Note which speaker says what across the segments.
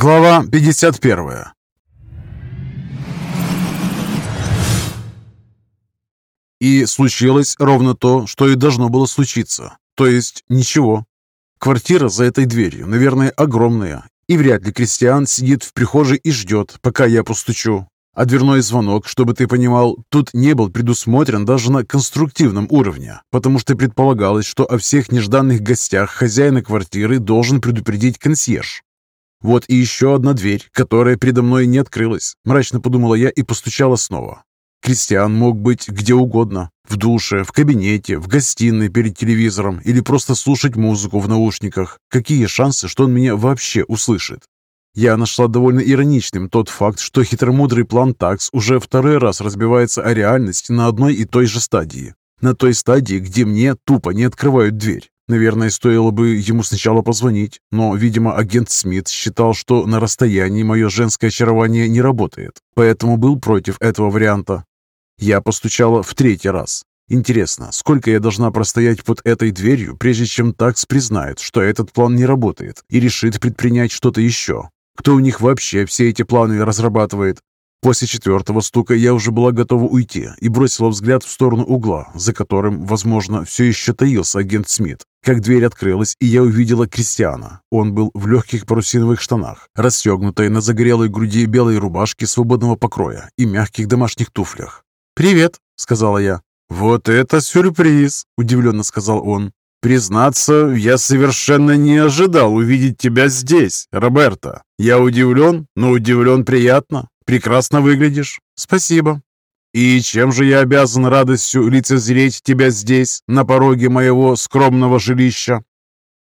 Speaker 1: Глава 51 И случилось ровно то, что и должно было случиться. То есть ничего. Квартира за этой дверью, наверное, огромная, и вряд ли Кристиан сидит в прихожей и ждет, пока я постучу. А дверной звонок, чтобы ты понимал, тут не был предусмотрен даже на конструктивном уровне, потому что предполагалось, что о всех нежданных гостях хозяина квартиры должен предупредить консьерж. Вот и еще одна дверь, которая передо мной не открылась. Мрачно подумала я и постучала снова. Кристиан мог быть где угодно. В душе, в кабинете, в гостиной перед телевизором или просто слушать музыку в наушниках. Какие шансы, что он меня вообще услышит? Я нашла довольно ироничным тот факт, что хитромудрый план ТАКС уже второй раз разбивается о реальность на одной и той же стадии. На той стадии, где мне тупо не открывают дверь. Наверное, стоило бы ему сначала позвонить, но, видимо, агент Смит считал, что на расстоянии мое женское очарование не работает, поэтому был против этого варианта. Я постучала в третий раз. Интересно, сколько я должна простоять под этой дверью, прежде чем такс признает, что этот план не работает и решит предпринять что-то еще? Кто у них вообще все эти планы разрабатывает? После четвертого стука я уже была готова уйти и бросила взгляд в сторону угла, за которым, возможно, все еще таился агент Смит. Как дверь открылась, и я увидела Кристиана. Он был в легких парусиновых штанах, расстегнутой на загорелой груди белой рубашке свободного покроя и мягких домашних туфлях. «Привет», — сказала я. «Вот это сюрприз!» — удивленно сказал он. «Признаться, я совершенно не ожидал увидеть тебя здесь, Роберта. Я удивлен, но удивлен приятно. Прекрасно выглядишь. Спасибо. И чем же я обязан радостью лицезреть тебя здесь, на пороге моего скромного жилища?»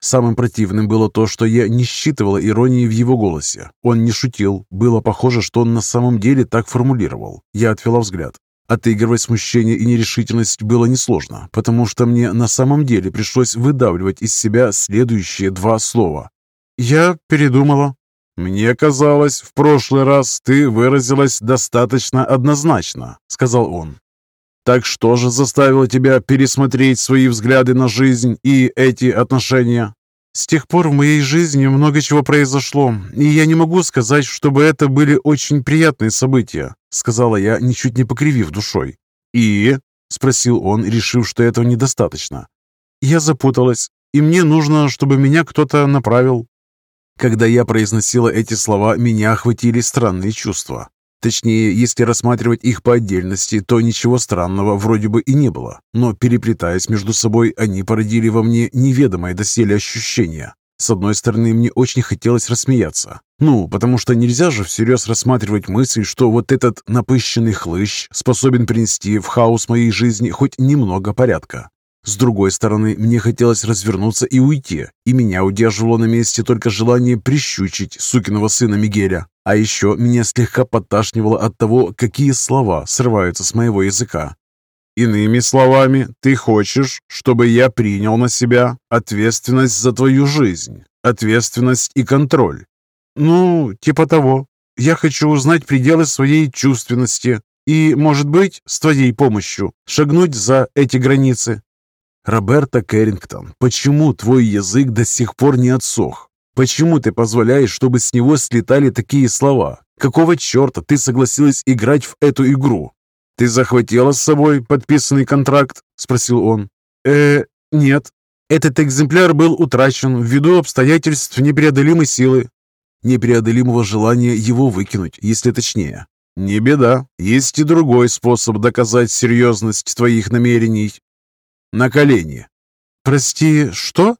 Speaker 1: Самым противным было то, что я не считывала иронии в его голосе. Он не шутил. Было похоже, что он на самом деле так формулировал. Я отвела взгляд. Отыгрывать смущение и нерешительность было несложно, потому что мне на самом деле пришлось выдавливать из себя следующие два слова. «Я передумала». «Мне казалось, в прошлый раз ты выразилась достаточно однозначно», — сказал он. «Так что же заставило тебя пересмотреть свои взгляды на жизнь и эти отношения?» «С тех пор в моей жизни много чего произошло, и я не могу сказать, чтобы это были очень приятные события», сказала я, ничуть не покривив душой. «И?» — спросил он, решив, что этого недостаточно. «Я запуталась, и мне нужно, чтобы меня кто-то направил. Когда я произносила эти слова, меня охватили странные чувства. Точнее, если рассматривать их по отдельности, то ничего странного вроде бы и не было. Но переплетаясь между собой, они породили во мне неведомое доселе ощущение. С одной стороны, мне очень хотелось рассмеяться. Ну, потому что нельзя же всерьез рассматривать мысль, что вот этот напыщенный хлыщ способен принести в хаос моей жизни хоть немного порядка. С другой стороны, мне хотелось развернуться и уйти, и меня удерживало на месте только желание прищучить сукиного сына Мигеля. А еще меня слегка подташнивало от того, какие слова срываются с моего языка. «Иными словами, ты хочешь, чтобы я принял на себя ответственность за твою жизнь, ответственность и контроль?» «Ну, типа того. Я хочу узнать пределы своей чувственности и, может быть, с твоей помощью шагнуть за эти границы. «Роберта Кэррингтон, почему твой язык до сих пор не отсох? Почему ты позволяешь, чтобы с него слетали такие слова? Какого черта ты согласилась играть в эту игру?» «Ты захватила с собой подписанный контракт?» – спросил он. «Э, нет. Этот экземпляр был утрачен ввиду обстоятельств непреодолимой силы. Непреодолимого желания его выкинуть, если точнее. Не беда. Есть и другой способ доказать серьезность твоих намерений. На колени. Прости, что?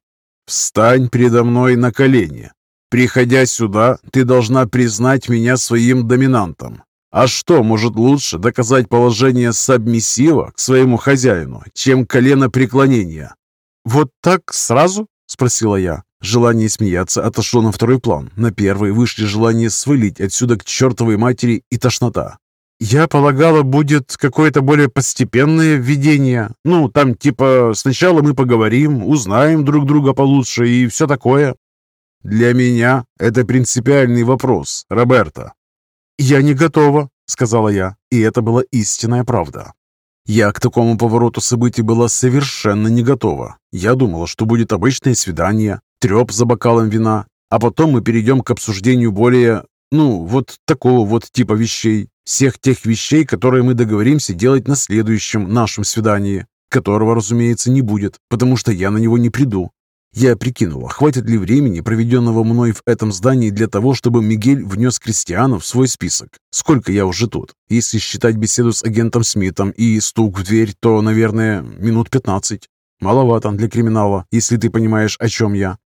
Speaker 1: Встань передо мной на колени. Приходя сюда, ты должна признать меня своим доминантом. А что может лучше доказать положение сабмиссива к своему хозяину, чем колено преклонения? Вот так сразу? Спросила я. Желание смеяться отошло на второй план. На первый вышли желание свалить отсюда к чертовой матери и тошнота. «Я полагала, будет какое-то более постепенное введение. Ну, там типа сначала мы поговорим, узнаем друг друга получше и все такое». «Для меня это принципиальный вопрос, Роберта». «Я не готова», — сказала я, и это была истинная правда. Я к такому повороту событий была совершенно не готова. Я думала, что будет обычное свидание, треп за бокалом вина А потом мы перейдем к обсуждению более, ну, вот такого вот типа вещей. Всех тех вещей, которые мы договоримся делать на следующем нашем свидании, которого, разумеется, не будет, потому что я на него не приду. Я прикинула, хватит ли времени, проведенного мной в этом здании, для того, чтобы Мигель внес Кристиана в свой список. Сколько я уже тут? Если считать беседу с агентом Смитом и стук в дверь, то, наверное, минут пятнадцать. Маловато для криминала, если ты понимаешь, о чем я.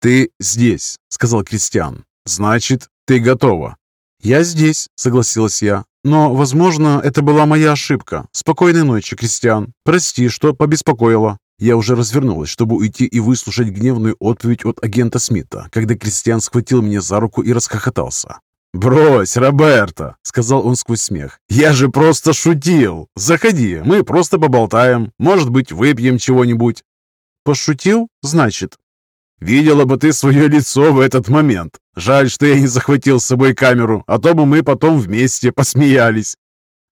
Speaker 1: «Ты здесь», — сказал Кристиан. «Значит, ты готова». «Я здесь», — согласилась я. «Но, возможно, это была моя ошибка. Спокойной ночи, Кристиан. Прости, что побеспокоила». Я уже развернулась, чтобы уйти и выслушать гневную отповедь от агента Смита, когда Кристиан схватил меня за руку и расхохотался. «Брось, Роберто!» — сказал он сквозь смех. «Я же просто шутил! Заходи, мы просто поболтаем. Может быть, выпьем чего-нибудь». «Пошутил? Значит?» «Видела бы ты свое лицо в этот момент. Жаль, что я не захватил с собой камеру, а то бы мы потом вместе посмеялись».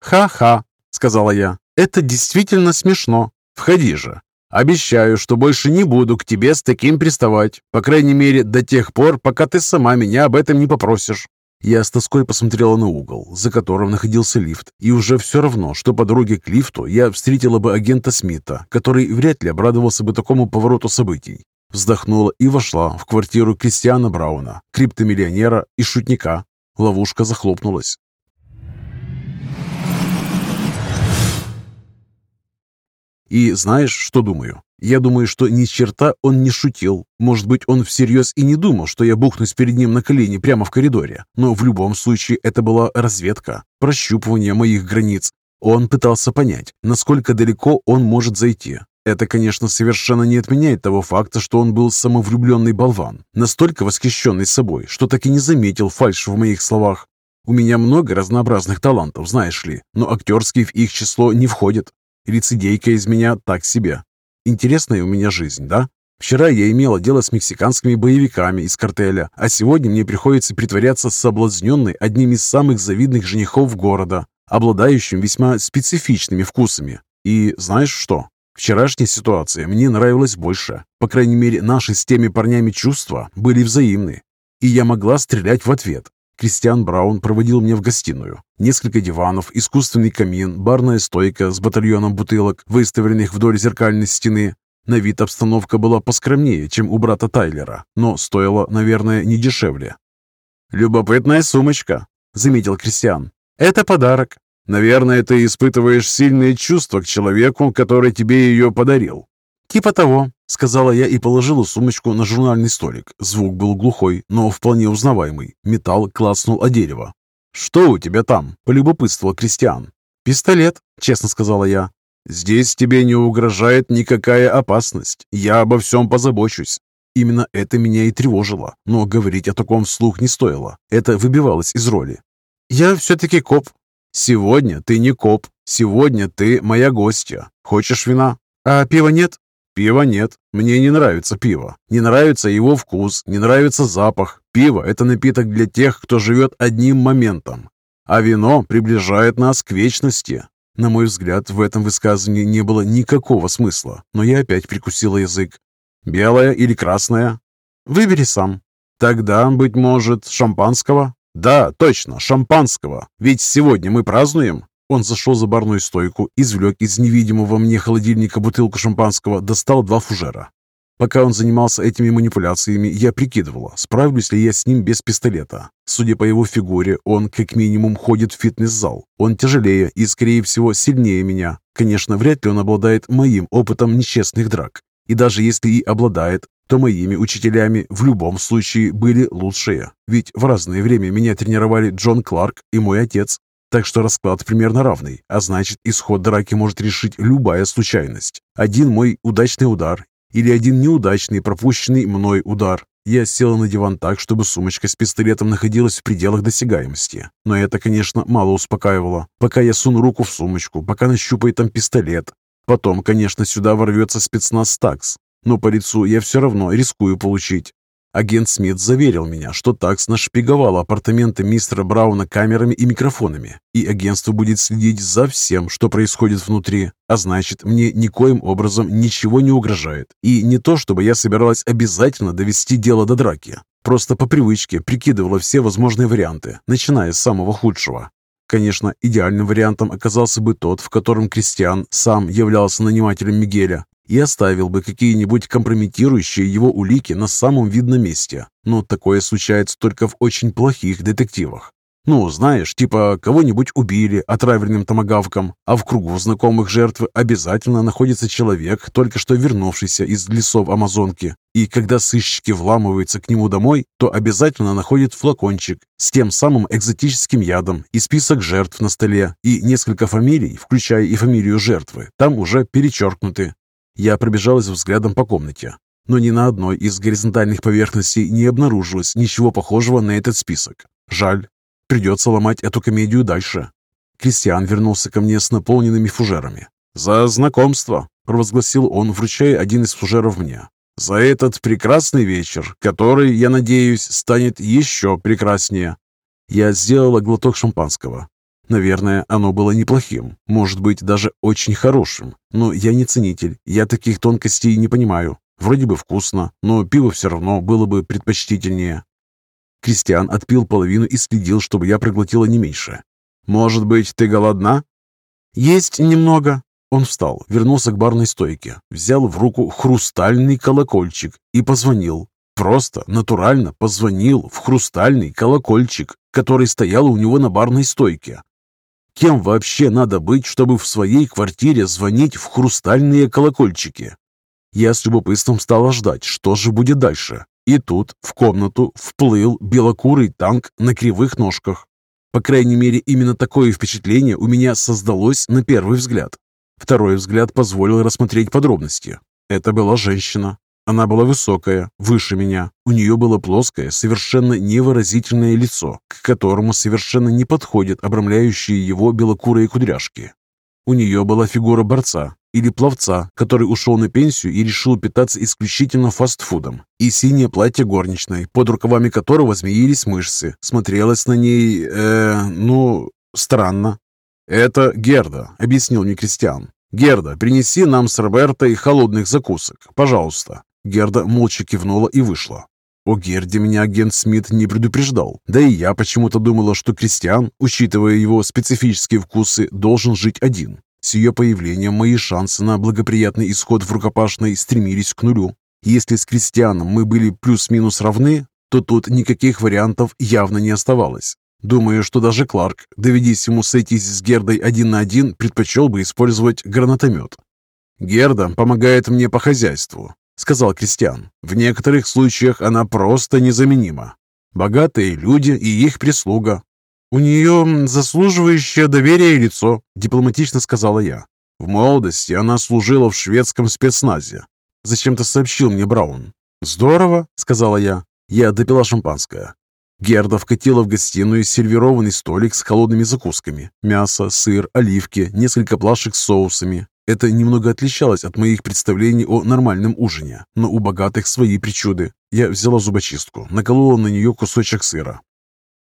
Speaker 1: «Ха-ха», — сказала я. «Это действительно смешно. Входи же». Обещаю, что больше не буду к тебе с таким приставать. По крайней мере, до тех пор, пока ты сама меня об этом не попросишь». Я с тоской посмотрела на угол, за которым находился лифт, и уже все равно, что по дороге к лифту я встретила бы агента Смита, который вряд ли обрадовался бы такому повороту событий. Вздохнула и вошла в квартиру Кристиана Брауна, криптомиллионера и шутника. Ловушка захлопнулась. И знаешь, что думаю? Я думаю, что ни черта он не шутил. Может быть, он всерьез и не думал, что я бухнусь перед ним на колени прямо в коридоре. Но в любом случае это была разведка, прощупывание моих границ. Он пытался понять, насколько далеко он может зайти. Это, конечно, совершенно не отменяет того факта, что он был самовлюбленный болван, настолько восхищенный собой, что так и не заметил фальшь в моих словах. У меня много разнообразных талантов, знаешь ли, но актерский в их число не входит. Лицедейка из меня так себе. Интересная у меня жизнь, да? Вчера я имела дело с мексиканскими боевиками из картеля, а сегодня мне приходится притворяться соблазненной одним из самых завидных женихов города, обладающим весьма специфичными вкусами. И знаешь что? Вчерашняя ситуация мне нравилась больше. По крайней мере, наши с теми парнями чувства были взаимны. И я могла стрелять в ответ, Кристиан Браун проводил меня в гостиную. Несколько диванов, искусственный камин, барная стойка с батальоном бутылок, выставленных вдоль зеркальной стены. На вид обстановка была поскромнее, чем у брата Тайлера, но стоила, наверное, не дешевле. «Любопытная сумочка», — заметил Кристиан. «Это подарок. Наверное, ты испытываешь сильные чувства к человеку, который тебе ее подарил». «Типа того», — сказала я и положила сумочку на журнальный столик. Звук был глухой, но вполне узнаваемый. Металл клацнул о дерево. «Что у тебя там?» — полюбопытствовал Кристиан. «Пистолет», — честно сказала я. «Здесь тебе не угрожает никакая опасность. Я обо всем позабочусь». Именно это меня и тревожило, но говорить о таком вслух не стоило. Это выбивалось из роли. «Я все-таки коп». «Сегодня ты не коп. Сегодня ты моя гостья. Хочешь вина?» «А пива нет?» Пива нет. Мне не нравится пиво. Не нравится его вкус, не нравится запах. Пиво – это напиток для тех, кто живет одним моментом. А вино приближает нас к вечности. На мой взгляд, в этом высказывании не было никакого смысла, но я опять прикусила язык. Белое или красное? Выбери сам. Тогда, быть может, шампанского? Да, точно, шампанского. Ведь сегодня мы празднуем. Он зашел за барную стойку, извлек из невидимого мне холодильника бутылку шампанского, достал два фужера. Пока он занимался этими манипуляциями, я прикидывала, справлюсь ли я с ним без пистолета. Судя по его фигуре, он как минимум ходит в фитнес-зал. Он тяжелее и, скорее всего, сильнее меня. Конечно, вряд ли он обладает моим опытом нечестных драк. И даже если и обладает, то моими учителями в любом случае были лучшие. Ведь в разное время меня тренировали Джон Кларк и мой отец. Так что расклад примерно равный, а значит, исход драки может решить любая случайность. Один мой удачный удар или один неудачный пропущенный мной удар. Я села на диван так, чтобы сумочка с пистолетом находилась в пределах досягаемости. Но это, конечно, мало успокаивало. Пока я суну руку в сумочку, пока нащупаю там пистолет. Потом, конечно, сюда ворвется спецназ ТАКС. Но по лицу я все равно рискую получить. Агент Смит заверил меня, что такс нашпиговала апартаменты мистера Брауна камерами и микрофонами, и агентство будет следить за всем, что происходит внутри, а значит, мне никоим образом ничего не угрожает. И не то, чтобы я собиралась обязательно довести дело до драки. Просто по привычке прикидывала все возможные варианты, начиная с самого худшего. Конечно, идеальным вариантом оказался бы тот, в котором Кристиан сам являлся нанимателем Мигеля, и оставил бы какие-нибудь компрометирующие его улики на самом видном месте. Но такое случается только в очень плохих детективах. Ну, знаешь, типа кого-нибудь убили отравленным томагавком, а в кругу знакомых жертвы обязательно находится человек, только что вернувшийся из лесов Амазонки. И когда сыщики вламываются к нему домой, то обязательно находят флакончик с тем самым экзотическим ядом и список жертв на столе, и несколько фамилий, включая и фамилию жертвы, там уже перечеркнуты. Я пробежалась взглядом по комнате, но ни на одной из горизонтальных поверхностей не обнаружилось ничего похожего на этот список. Жаль, придется ломать эту комедию дальше. Кристиан вернулся ко мне с наполненными фужерами. «За знакомство!» – провозгласил он, вручая один из фужеров мне. «За этот прекрасный вечер, который, я надеюсь, станет еще прекраснее!» Я сделала глоток шампанского, Наверное, оно было неплохим, может быть, даже очень хорошим. Но я не ценитель, я таких тонкостей не понимаю. Вроде бы вкусно, но пиво все равно было бы предпочтительнее. Кристиан отпил половину и следил, чтобы я проглотила не меньше. «Может быть, ты голодна?» «Есть немного». Он встал, вернулся к барной стойке, взял в руку хрустальный колокольчик и позвонил. Просто, натурально позвонил в хрустальный колокольчик, который стоял у него на барной стойке. Кем вообще надо быть, чтобы в своей квартире звонить в хрустальные колокольчики? Я с любопытством стала ждать, что же будет дальше. И тут в комнату вплыл белокурый танк на кривых ножках. По крайней мере, именно такое впечатление у меня создалось на первый взгляд. Второй взгляд позволил рассмотреть подробности. Это была женщина, она была высокая, выше меня. У нее было плоское, совершенно невыразительное лицо, к которому совершенно не подходят обрамляющие его белокурые кудряшки. У нее была фигура борца или пловца, который ушел на пенсию и решил питаться исключительно фастфудом, и синее платье горничной, под рукавами которого змеились мышцы. Смотрелось на ней, э, ну, странно. «Это Герда», — объяснил мне Кристиан. «Герда, принеси нам с Робертой холодных закусок, пожалуйста». Герда молча кивнула и вышла. О Герде меня агент Смит не предупреждал. Да и я почему-то думала, что Кристиан, учитывая его специфические вкусы, должен жить один. С ее появлением мои шансы на благоприятный исход в рукопашной стремились к нулю. Если с Кристианом мы были плюс-минус равны, то тут никаких вариантов явно не оставалось. Думаю, что даже Кларк, доведись ему сойтись с Гердой один на один, предпочел бы использовать гранатомет. Герда помогает мне по хозяйству, — сказал Кристиан. «В некоторых случаях она просто незаменима. Богатые люди и их прислуга. У нее заслуживающее доверия лицо», — дипломатично сказала я. «В молодости она служила в шведском спецназе. Зачем-то сообщил мне Браун». «Здорово», — сказала я. Я допила шампанское. Герда вкатила в гостиную сервированный столик с холодными закусками. Мясо, сыр, оливки, несколько плашек с соусами, это немного отличалось от моих представлений о нормальном ужине, но у богатых свои причуды. Я взяла зубочистку, наколола на нее кусочек сыра.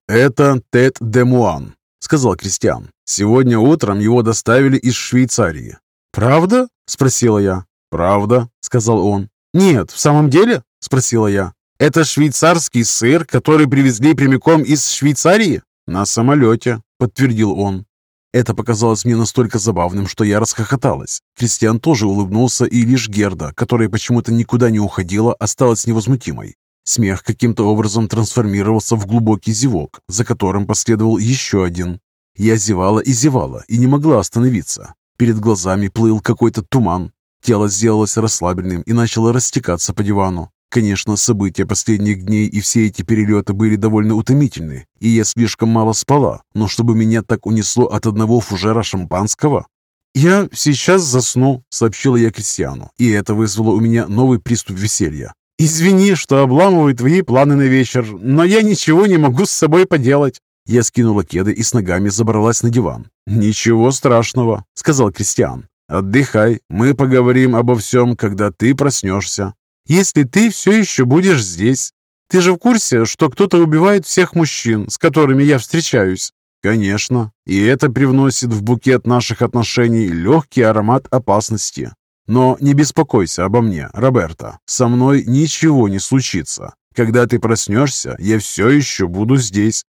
Speaker 1: «Это Тед де Муан», — сказал Кристиан. «Сегодня утром его доставили из Швейцарии». «Правда?» — спросила я. «Правда», — сказал он. «Нет, в самом деле?» — спросила я. «Это швейцарский сыр, который привезли прямиком из Швейцарии?» «На самолете», — подтвердил он. Это показалось мне настолько забавным, что я расхохоталась. Кристиан тоже улыбнулся, и лишь Герда, которая почему-то никуда не уходила, осталась невозмутимой. Смех каким-то образом трансформировался в глубокий зевок, за которым последовал еще один. Я зевала и зевала, и не могла остановиться. Перед глазами плыл какой-то туман. Тело сделалось расслабленным и начало растекаться по дивану. Конечно, события последних дней и все эти перелеты были довольно утомительны, и я слишком мало спала, но чтобы меня так унесло от одного фужера шампанского... «Я сейчас засну», — сообщила я Кристиану, и это вызвало у меня новый приступ веселья. «Извини, что обламываю твои планы на вечер, но я ничего не могу с собой поделать». Я скинула кеды и с ногами забралась на диван. «Ничего страшного», — сказал Кристиан. «Отдыхай, мы поговорим обо всем, когда ты проснешься» если ты все еще будешь здесь». Ты же в курсе, что кто-то убивает всех мужчин, с которыми я встречаюсь?» «Конечно. И это привносит в букет наших отношений легкий аромат опасности. Но не беспокойся обо мне, Роберта. Со мной ничего не случится. Когда ты проснешься, я все еще буду здесь».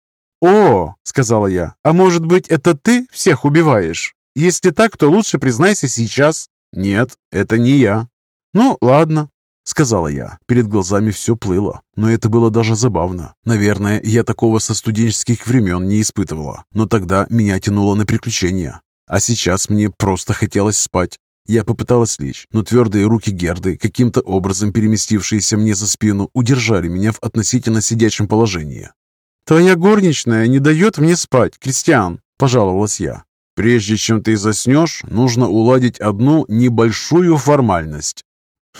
Speaker 2: «О!» — сказала я. «А может быть, это ты всех убиваешь? Если так, то лучше признайся сейчас».
Speaker 1: «Нет, это не я».
Speaker 2: «Ну, ладно.
Speaker 1: — сказала я. Перед глазами все плыло, но это было даже забавно. Наверное, я такого со студенческих времен не испытывала, но тогда меня тянуло на приключения. А сейчас мне просто хотелось спать. Я попыталась лечь, но твердые руки Герды, каким-то образом переместившиеся мне за спину, удержали меня в относительно сидячем положении.
Speaker 2: «Твоя горничная не дает мне спать, Кристиан», — пожаловалась я.
Speaker 1: «Прежде чем ты заснешь, нужно уладить одну небольшую формальность».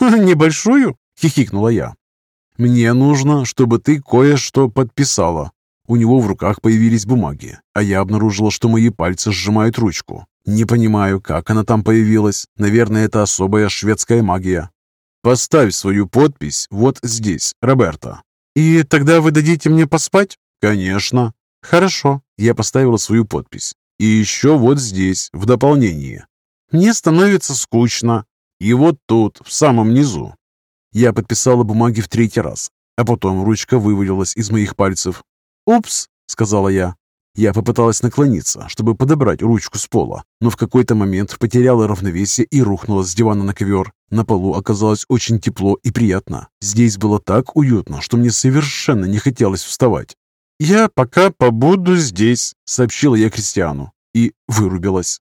Speaker 2: «Небольшую?» — хихикнула я.
Speaker 1: «Мне нужно, чтобы ты кое-что подписала». У него в руках появились бумаги, а я обнаружила, что мои пальцы сжимают ручку. Не понимаю, как она там появилась. Наверное, это особая шведская магия. Поставь свою подпись вот здесь, Роберта.
Speaker 2: И тогда вы дадите мне поспать?
Speaker 1: Конечно.
Speaker 2: Хорошо.
Speaker 1: Я поставила свою подпись. И еще вот здесь, в дополнении.
Speaker 2: Мне становится скучно.
Speaker 1: И вот тут, в самом низу.
Speaker 2: Я подписала бумаги в третий раз, а потом ручка вывалилась из моих пальцев.
Speaker 1: «Упс!» — сказала я. Я попыталась наклониться, чтобы подобрать ручку с пола, но в какой-то момент потеряла равновесие и рухнула с дивана на ковер. На полу оказалось очень тепло и приятно. Здесь было так уютно, что мне совершенно не хотелось вставать. «Я пока побуду здесь», — сообщила я Кристиану и вырубилась.